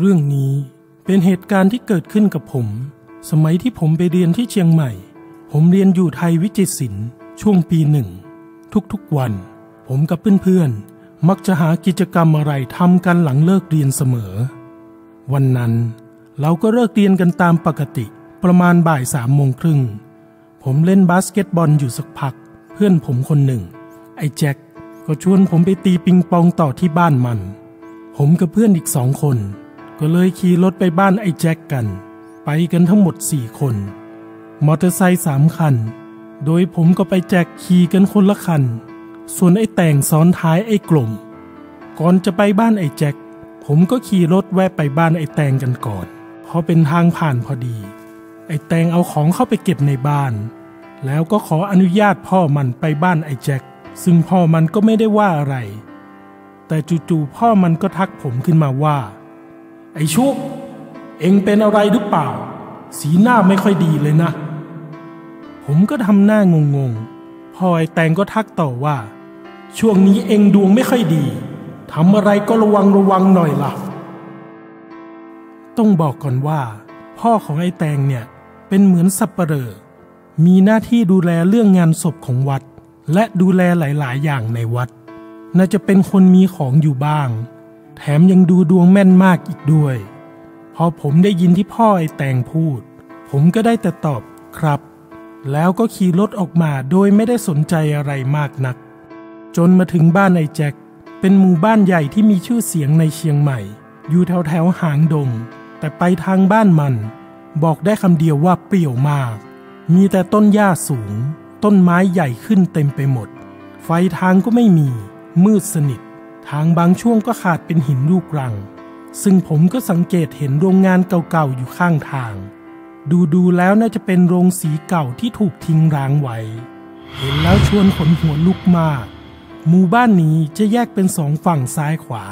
เรื่องนี้เป็นเหตุการณ์ที่เกิดขึ้นกับผม สมัยที่ผมไปเรียนที่เชียงใหม่ ผมเรียนอยู่ไทยวิจิตรศิลป์ช่วงปีหนึ่ง ทุกๆวัน ผมกับเพื่อนๆมักจะหากิจกรรมอะไรทำกันหลังเลิกเรียนเสมอ วันนั้นเราก็เลิกเรียนกันตามปกติประมาณบ่ายสามโมงครึ่ง ผมเล่นบาสเกตบอลอยู่สักพัก เพื่อนผมคนหนึ่ง ไอ้แจ็คก็ชวนผมไปตีปิงปองต่อที่บ้านมัน ผมกับเพื่อนอีกสองคน ก็เลยขี่รถไปบ้านไอ้แจ็คกัน ไปกันทั้งหมดสี่คน มอเตอร์ไซค์สามคัน โดยผมก็ไปแจ็คขี่กันคนละคัน ส่วนไอ้แต่งซ้อนท้ายไอ้กลม ก่อนจะไปบ้านไอ้แจ็คผมก็ขี่รถแวะไปบ้านไอ้แตงกันก่อน เพราะเป็นทางผ่านพอดี ไอ้แตงเอาของเข้าไปเก็บในบ้าน แล้วก็ขออนุญาตพ่อมันไปบ้านไอ้แจ็ค ซึ่งพ่อมันก็ไม่ได้ว่าอะไร แต่จู่ๆพ่อมันก็ทักผมขึ้นมาว่า ไอ้ชุกเองเป็นอะไรหรือเปล่า สีหน้าไม่ค่อยดีเลยนะ ผมก็ทำหน้างงๆพ่อไอแตงก็ทักต่อว่า ช่วงนี้เองดวงไม่ค่อยดีทำอะไรก็ระวังระวังหน่อยล่ะ ต้องบอกก่อนว่า พ่อของไอ้แตงเนี่ย เป็นเหมือนสับปเหร่อมีหน้าที่ดูแลเรื่องงานศพของวัด และดูแลหลาย ๆ อย่างในวัด น่าจะเป็นคนมีของอยู่บ้าง แถมยังดูดวงแม่นมากอีกด้วย พอผมได้ยินที่พ่อไอแตงพูด ผมก็ได้แต่ตอบครับ แล้วก็ขี่รถออกมาโดยไม่ได้สนใจอะไรมากนัก จนมาถึงบ้านไอ้แจ็คเป็นหมู่บ้านใหญ่ที่มีชื่อเสียงในเชียงใหม่ อยู่แถวแถวหางดง แต่ไปทางบ้านมัน บอกได้คำเดียวว่าเปรี่ยวมาก มีแต่ต้นหญ้าสูง ต้นไม้ใหญ่ขึ้นเต็มไปหมด ไฟทางก็ไม่มี มืดสนิท ทางบางช่วงก็ขาดเป็นหินลูกรัง ซึ่งผมก็สังเกตเห็นโรงงานเก่าๆอยู่ข้างทาง ดูดูๆแล้วน่าจะเป็นโรงสีเก่าที่ถูกทิ้งร้างไว้ เห็นแล้วชวนขนหัวลุกมาก หมู่บ้านนี้จะแยกเป็นสองฝั่งซ้ายขวา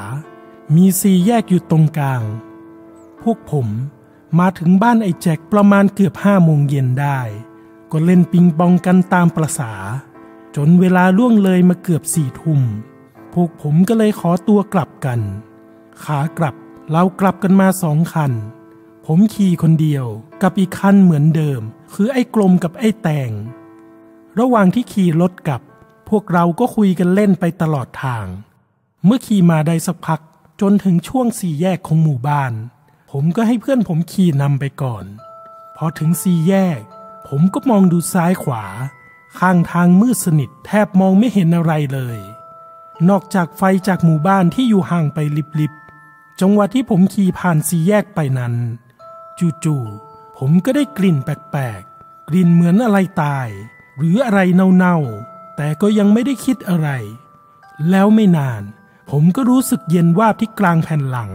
มีสี่แยกอยู่ตรงกลาง พวกผมมาถึงบ้านไอ้แจ็คประมาณเกือบห้าโมงเย็นได้ ก็เล่นปิงปองกันตามประษาจนเวลาล่วงเลยมาเกือบสี่ทุ่ม พวกผมก็เลยขอตัวกลับกัน ขากลับเรากลับกันมาสองคัน ผมขี่คนเดียวกับอีกคันเหมือนเดิม คือไอ้กลมกับไอ้แตง ระหว่างที่ขี่รถกลับ พวกเราก็คุยกันเล่นไปตลอดทาง เมื่อขี่มาได้สักพักจนถึงช่วงสี่แยกของหมู่บ้าน ผมก็ให้เพื่อนผมขี่นำไปก่อน พอถึงสี่แยก ผมก็มองดูซ้ายขวา ข้างทางมืดสนิทแทบมองไม่เห็นอะไรเลย นอกจากไฟจากหมู่บ้านที่อยู่ห่างไปลิบๆ จังหวะที่ผมขี่ผ่านสี่แยกไปนั้น จู่ๆ ผมก็ได้กลิ่นแปลกๆ กลิ่นเหมือนอะไรตาย หรืออะไรเน่าๆ แต่ก็ยังไม่ได้คิดอะไร แล้วไม่นาน ผมก็รู้สึกเย็นวาบที่กลางแผ่นหลัง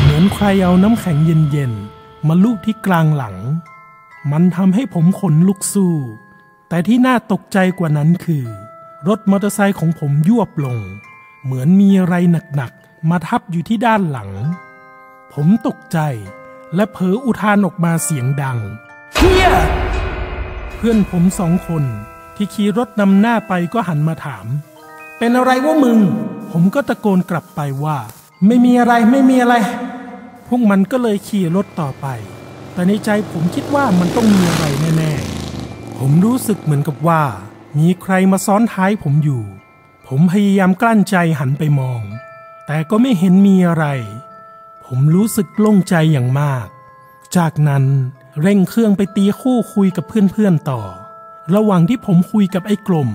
เหมือนใครเอาน้ำแข็งเย็นๆ มาลูบที่กลางหลัง มันทำให้ผมขนลุกสู้ แต่ที่น่าตกใจกว่านั้นคือ รถมอเตอร์ไซค์ของผมยวบลง เหมือนมีอะไรหนักๆ มาทับอยู่ที่ด้านหลัง ผมตกใจและเผลออุทานออกมาเสียงดังเฮียเพื่อนผมสองคนที่ขี่รถนำหน้าไปก็หันมาถาม เป็นอะไรวะมึง ผมก็ตะโกนกลับไปว่า ไม่มีอะไรไม่มีอะไร พวกมันก็เลยขี่รถต่อไป แต่ในใจผมคิดว่ามันต้องมีอะไรแน่ๆ ผมรู้สึกเหมือนกับว่า มีใครมาซ้อนท้ายผมอยู่ ผมพยายามกลั้นใจหันไปมอง แต่ก็ไม่เห็นมีอะไร ผมรู้สึกโล่งใจอย่างมาก จากนั้นเร่งเครื่องไปตีคู่คุยกับเพื่อนๆต่อ ระหว่างที่ผมคุยกับไอ้กลม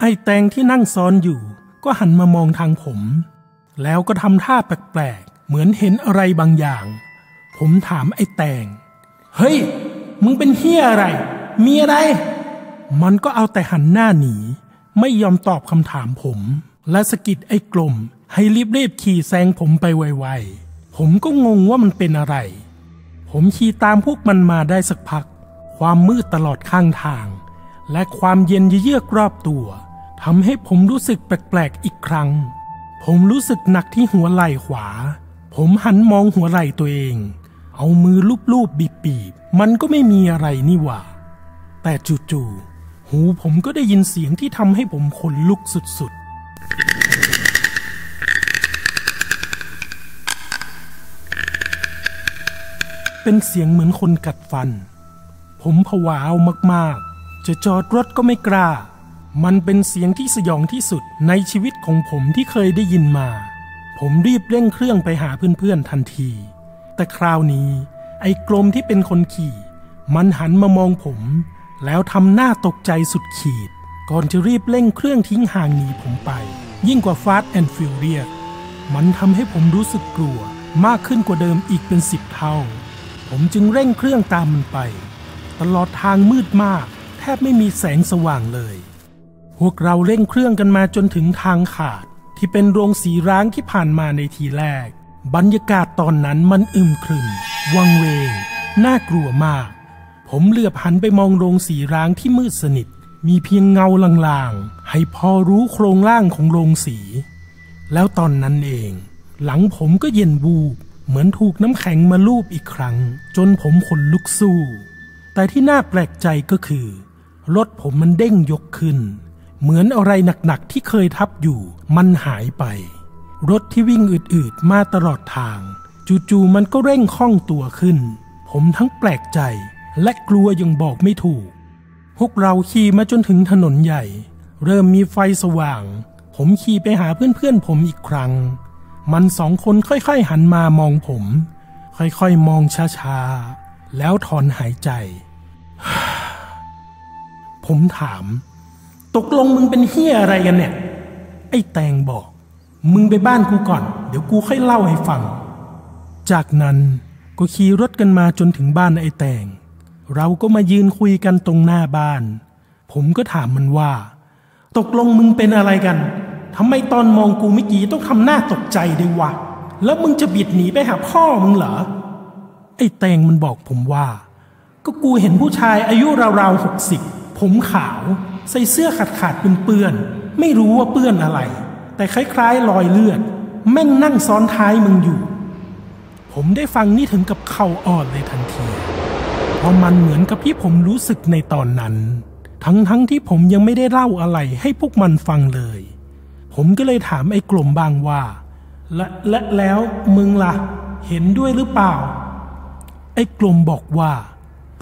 ไอ้แตงที่นั่งซ้อนอยู่ ก็หันมามองทางผม แล้วก็ทำท่าแปลกๆ เหมือนเห็นอะไรบางอย่าง ผมถามไอ้แตง เฮ้ย มึงเป็นเฮียอะไร มีอะไร มันก็เอาแต่หันหน้าหนี ไม่ยอมตอบคำถามผม และสะกิดไอ้กลม ให้รีบๆขี่แซงผมไปไวๆ ผมก็งงว่ามันเป็นอะไร ผมขี่ตามพวกมันมาได้สักพัก ความมืดตลอดข้างทาง และความเย็นเยือกรอบตัวทำให้ผมรู้สึกแปลกๆอีกครั้ง ผมรู้สึกหนักที่หัวไหล่ขวา ผมหันมองหัวไหล่ตัวเอง เอามือลูบๆบีบๆมันก็ไม่มีอะไรนี่หว่า แต่จู่ๆ หูผมก็ได้ยินเสียงที่ทำให้ผมขนลุกสุดๆ เป็นเสียงเหมือนคนกัดฟัน ผมผวาเอามากๆ จะจอดรถก็ไม่กล้า มันเป็นเสียงที่สยองที่สุดในชีวิตของผมที่เคยได้ยินมา ผมรีบเร่งเครื่องไปหาเพื่อนๆทันที แต่คราวนี้ ไอ้กลมที่เป็นคนขี่ มันหันมามองผม แล้วทำหน้าตกใจสุดขีด ก่อนจะรีบเร่งเครื่องทิ้งห่างหนีผมไป ยิ่งกว่าฟาสแอนด์ฟิวเรียมันทำให้ผมรู้สึกกลัวมากขึ้นกว่าเดิมอีกเป็นสิบเท่า ผมจึงเร่งเครื่องตามมันไป ตลอดทางมืดมาก แทบไม่มีแสงสว่างเลย พวกเราเร่งเครื่องกันมาจนถึงทางขาด ที่เป็นโรงสีร้างที่ผ่านมาในทีแรก บรรยากาศตอนนั้นมันอึมครึม วังเวง น่ากลัวมาก ผมเหลือบหันไปมองโรงสีร้างที่มืดสนิท มีเพียงเงาลางๆ ให้พอรู้โครงร่างของโรงสี แล้วตอนนั้นเอง หลังผมก็เย็นบูบ เหมือนถูกน้ำแข็งมาลูบอีกครั้ง จนผมขนลุกสู้ แต่ที่น่าแปลกใจก็คือ รถผมมันเด้งยกขึ้น เหมือนอะไรหนักๆที่เคยทับอยู่ มันหายไป รถที่วิ่งอืดๆมาตลอดทาง จู่ๆมันก็เร่งคล่องตัวขึ้น ผมทั้งแปลกใจ และกลัวยังบอกไม่ถูก พวกเราขี่มาจนถึงถนนใหญ่ เริ่มมีไฟสว่าง ผมขี่ไปหาเพื่อนๆผมอีกครั้ง มันสองคนค่อยๆหันมามองผม ค่อยๆมองช้าๆ แล้วถอนหายใจ ผมถาม ตกลงมึงเป็นเฮียอะไรกันเนี่ย ไอ้แตงบอก มึงไปบ้านกูก่อน เดี๋ยวกูค่อยเล่าให้ฟัง จากนั้นก็ขี่รถกันมาจนถึงบ้านไอ้แตง เราก็มายืนคุยกันตรงหน้าบ้าน ผมก็ถามมันว่า ตกลงมึงเป็นอะไรกันทำไมตอนมองกูเมื่อกี้ต้องทำหน้าตกใจด้วยวะ แล้วมึงจะบิดหนีไปหาพ่อมึงเหรอ ไอ้แตงมันบอกผมว่า ก็กูเห็นผู้ชายอายุราวๆหกสิบผมขาว ใส่เสื้อขาดขาดเปื้อนๆไม่รู้ว่าเปื้อนอะไร แต่คล้ายๆรอยเลือด แม่งนั่งซ้อนท้ายมึงอยู่ ผมได้ฟังนี่ถึงกับเข่าอ่อนเลยทันที เพราะมันเหมือนกับที่ผมรู้สึกในตอนนั้น ทั้งๆทที่ผมยังไม่ได้เล่าอะไรให้พวกมันฟังเลย ผมก็เลยถามไอ้กลุ่มบางว่า และและแล้วมึงล่ะ เห็นด้วยหรือเปล่า ไอ้กลุ่มบอกว่า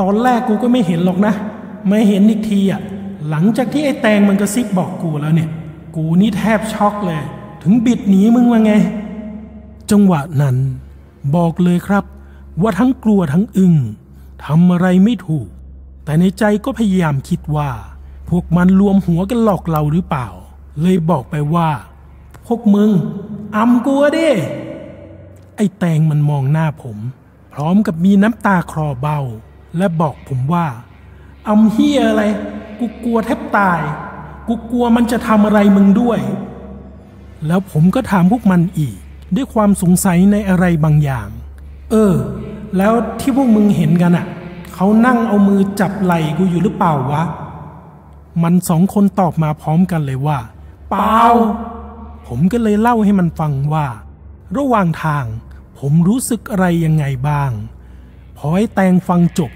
ตอนแรกกูก็ไม่เห็นหรอกนะ ไม่เห็นอีกทีอะหลังจากที่ไอ้แตงมันกระซิบบอกกูแล้วเนี่ย กูนี่แทบช็อกเลย ถึงบิดหนีมึงมาไง จังหวะนั้น บอกเลยครับ ว่าทั้งกลัวทั้งอึง้ง ทำอะไรไม่ถูก แต่ในใจก็พยายามคิดว่า พวกมันรวมหัวกันหลอกเราหรือเปล่า เลยบอกไปว่า พวกมึงอำกูอะดิไอ้แตงมันมองหน้าผม พร้อมกับมีน้ำตาคลอเบา และบอกผมว่าอำเฮียอะไร กูกลัวแทบตาย กูกลัวมันจะทำอะไรมึงด้วย แล้วผมก็ถามพวกมันอีก ด้วยความสงสัยในอะไรบางอย่าง เออ แล้วที่พวกมึงเห็นกันอะ่ะเขานั่งเอามือจับไหล่กูอยู่หรือเปล่าวะ มันสองคนตอบมาพร้อมกันเลยว่า เปล่า ผมก็เลยเล่าให้มันฟังว่า ระหว่างทางผมรู้สึกอะไรยังไงบ้าง พอไอ้แตงฟังจบ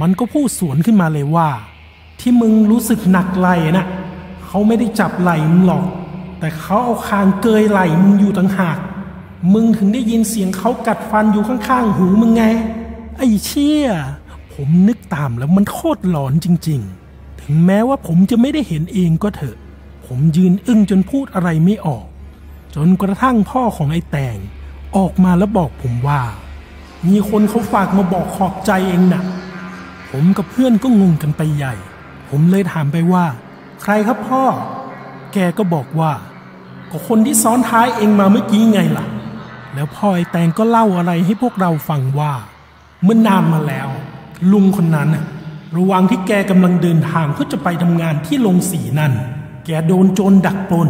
มันก็พูดสวนขึ้นมาเลยว่า ที่มึงรู้สึกหนักไหล่นะเขาไม่ได้จับไหล่มึงหรอก แต่เขาเอาคางเกยไหล่มึงอยู่ต่างหาก มึงถึงได้ยินเสียงเขากัดฟันอยู่ข้างๆ หูมึงไง ไอ้เชี่ย ผมนึกตามแล้วมันโคตรหลอนจริง ๆ ถึงแม้ว่าผมจะไม่ได้เห็นเองก็เถอะ ผมยืนอึ้งจนพูดอะไรไม่ออก จนกระทั่งพ่อของไอ้แตงออกมาแล้วบอกผมว่า มีคนเขาฝากมาบอกขอบใจเองนะ่ะ ผมกับเพื่อนก็งงกันไปใหญ่ ผมเลยถามไปว่า ใครครับพ่อ แกก็บอกว่าก็คนที่ซ้อนท้ายเองมาเมื่อกี้ไงล่ะ แล้วพ่อไอแตงก็เล่าอะไรให้พวกเราฟังว่า เมื่อนานมาแล้ว ลุงคนนั้นน่ะระหว่างที่แกกำลังเดินทางเพื่อจะไปทำงานที่โรงสีนั่น แกโดนโจรดักปล้น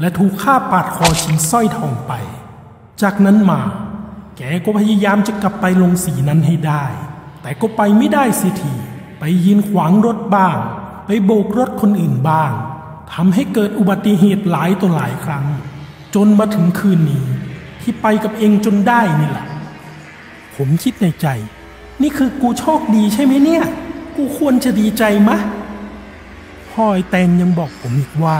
และถูกฆ่าปาดคอชิงสร้อยทองไป จากนั้นมา แกก็พยายามจะกลับไปลงสีนั้นให้ได้ แต่ก็ไปไม่ได้สิที ไปยืนขวางรถบ้าง ไปโบกรถคนอื่นบ้างทำให้เกิดอุบัติเหตุหลายต่อหลายครั้ง จนมาถึงคืนนี้ ที่ไปกับเองจนได้นี่แหละ ผมคิดในใจ นี่คือกูโชคดีใช่ไหมเนี่ย กูควรจะดีใจมะพ่อไอ้แตงยังบอกผมอีกว่า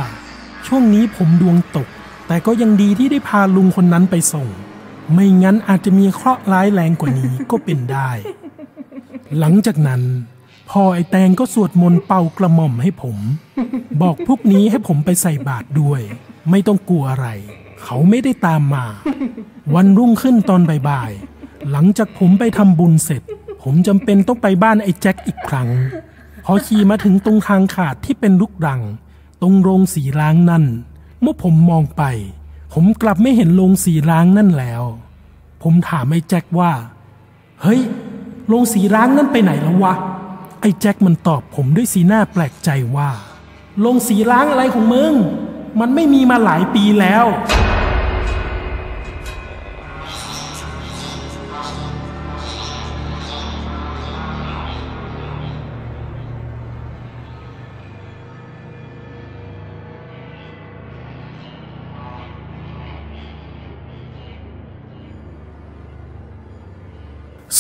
ช่วงนี้ผมดวงตก แต่ก็ยังดีที่ได้พาลุงคนนั้นไปส่ง ไม่งั้นอาจจะมีเคราะห์ร้ายแรงกว่านี้ก็เป็นได้ หลังจากนั้นพ่อไอแตงก็สวดมนต์เป่ากระหม่อมให้ผม บอกพวกนี้ให้ผมไปใส่บาตรด้วย ไม่ต้องกลัวอะไร เขาไม่ได้ตามมา วันรุ่งขึ้นตอนบ่ายๆ หลังจากผมไปทำบุญเสร็จ ผมจำเป็นต้องไปบ้านไอ้แจ็คอีกครั้ง พอขี่มาถึงตรงทางขาดที่เป็นลูกรัง ตรงโรงสีล้างนั่น เมื่อผมมองไป ผมกลับไม่เห็นโรงสีล้างนั่นแล้ว ผมถามไอ้แจ็คว่า เฮ้ย โรงสีล้างนั่นไปไหนแล้ววะ ไอ้แจ็คมันตอบผมด้วยสีหน้าแปลกใจว่า โรงสีล้างอะไรของมึง มันไม่มีมาหลายปีแล้ว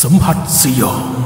สัมผัสสยอง